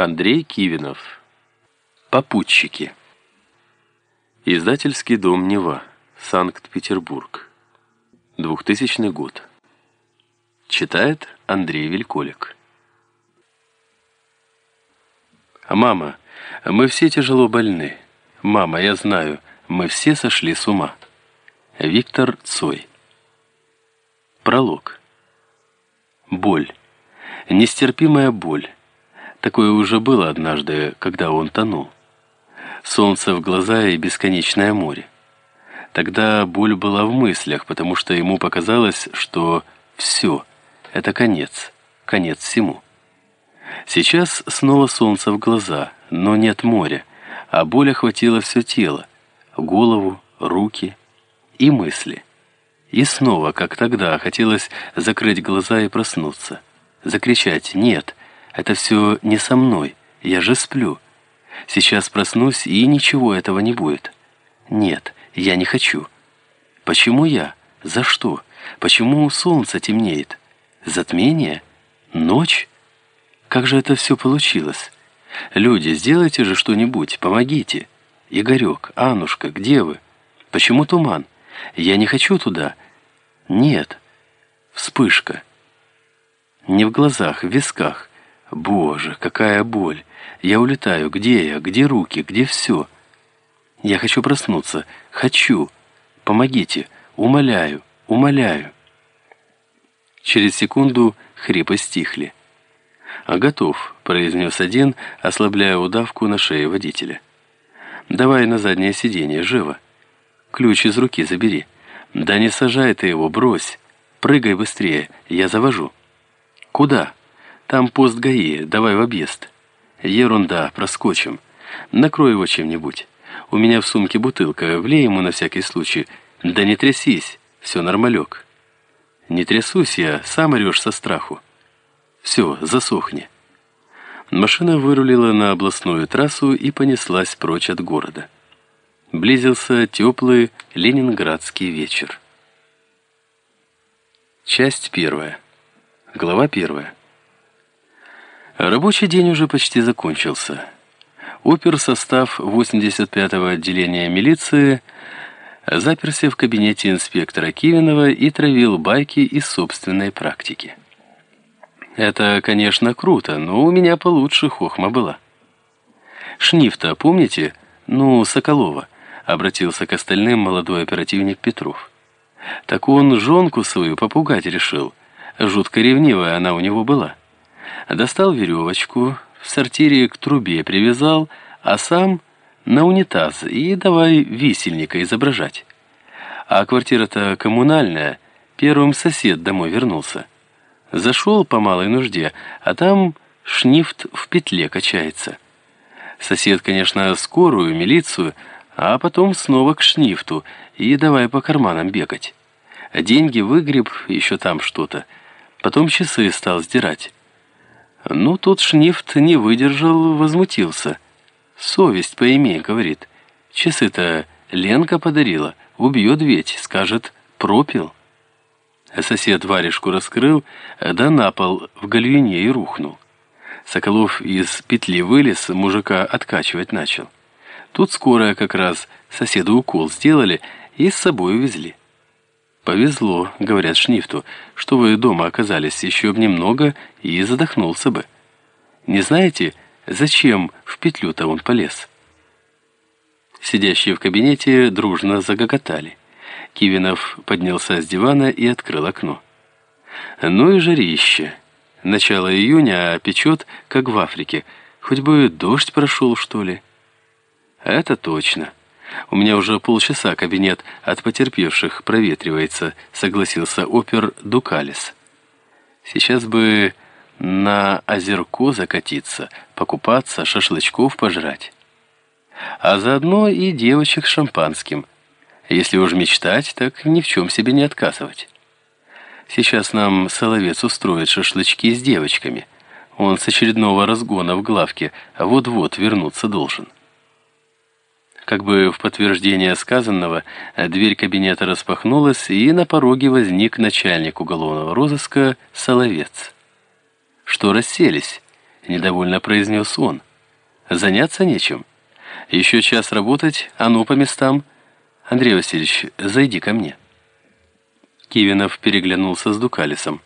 Андрей Кивинов. Попутчики. Издательский дом «Нева», Санкт-Петербург. 2000 год. Читает Андрей Вельколик. «Мама, мы все тяжело больны. Мама, я знаю, мы все сошли с ума». Виктор Цой. Пролог. Боль. Нестерпимая боль. Такое уже было однажды, когда он тонул. Солнце в глаза и бесконечное море. Тогда боль была в мыслях, потому что ему показалось, что все, это конец, конец всему. Сейчас снова солнце в глаза, но нет моря, а боль охватила все тело, голову, руки и мысли. И снова, как тогда, хотелось закрыть глаза и проснуться. Закричать «Нет!» Это все не со мной, я же сплю. Сейчас проснусь, и ничего этого не будет. Нет, я не хочу. Почему я? За что? Почему солнце темнеет? Затмение? Ночь? Как же это все получилось? Люди, сделайте же что-нибудь, помогите. Игорек, Анушка, где вы? Почему туман? Я не хочу туда. Нет. Вспышка. Не в глазах, в висках. Боже, какая боль! Я улетаю. Где я? Где руки? Где все? Я хочу проснуться. Хочу. Помогите. Умоляю. Умоляю. Через секунду хрипы стихли. «А готов», — произнес один, ослабляя удавку на шее водителя. «Давай на заднее сиденье, живо. Ключ из руки забери. Да не сажай ты его, брось. Прыгай быстрее, я завожу». «Куда?» Там пост ГАИ, давай в объезд. Ерунда, проскочим. Накрой его чем-нибудь. У меня в сумке бутылка, влей ему на всякий случай. Да не трясись, все нормалек. Не трясусь я, сам орешь со страху. Все, засохни. Машина вырулила на областную трассу и понеслась прочь от города. Близился теплый ленинградский вечер. Часть первая. Глава первая. Рабочий день уже почти закончился. Оперсостав 85-го отделения милиции заперся в кабинете инспектора Кивинова и травил байки из собственной практики. Это, конечно, круто, но у меня получше хохма была. Шнифта, помните? Ну, Соколова, обратился к остальным молодой оперативник Петров. Так он жонку свою попугать решил. Жутко ревнивая она у него была. Достал веревочку, в сортире к трубе привязал, а сам на унитаз и давай висельника изображать. А квартира-то коммунальная, первым сосед домой вернулся. Зашел по малой нужде, а там шнифт в петле качается. Сосед, конечно, скорую, милицию, а потом снова к шнифту и давай по карманам бегать. Деньги выгреб, еще там что-то. Потом часы стал сдирать. Ну, тут Шнифт не выдержал, возмутился. «Совесть поимей», — говорит. «Часы-то Ленка подарила, убьет ведь, скажет, пропил». Сосед варежку раскрыл, да на пол в гальюне и рухнул. Соколов из петли вылез, мужика откачивать начал. Тут скорая как раз соседу укол сделали и с собой увезли. «Повезло», — говорят Шнифту, «что вы дома оказались еще немного и задохнулся бы. Не знаете, зачем в петлю-то он полез?» Сидящие в кабинете дружно загоготали. Кивинов поднялся с дивана и открыл окно. «Ну и жарище. Начало июня, а печет, как в Африке. Хоть бы дождь прошел, что ли?» «Это точно». У меня уже полчаса кабинет от потерпевших проветривается, согласился опер Дукалис. Сейчас бы на озерко закатиться, покупаться, шашлычков пожрать. А заодно и девочек с шампанским. Если уж мечтать, так ни в чем себе не отказывать. Сейчас нам Соловец устроит шашлычки с девочками. Он с очередного разгона в главке вот-вот вернуться должен. Как бы в подтверждение сказанного, дверь кабинета распахнулась, и на пороге возник начальник уголовного розыска Соловец. «Что расселись? недовольно произнес он. Заняться нечем. Еще час работать, а ну по местам. Андрей Васильевич, зайди ко мне. Кивинов переглянулся с Дукалисом.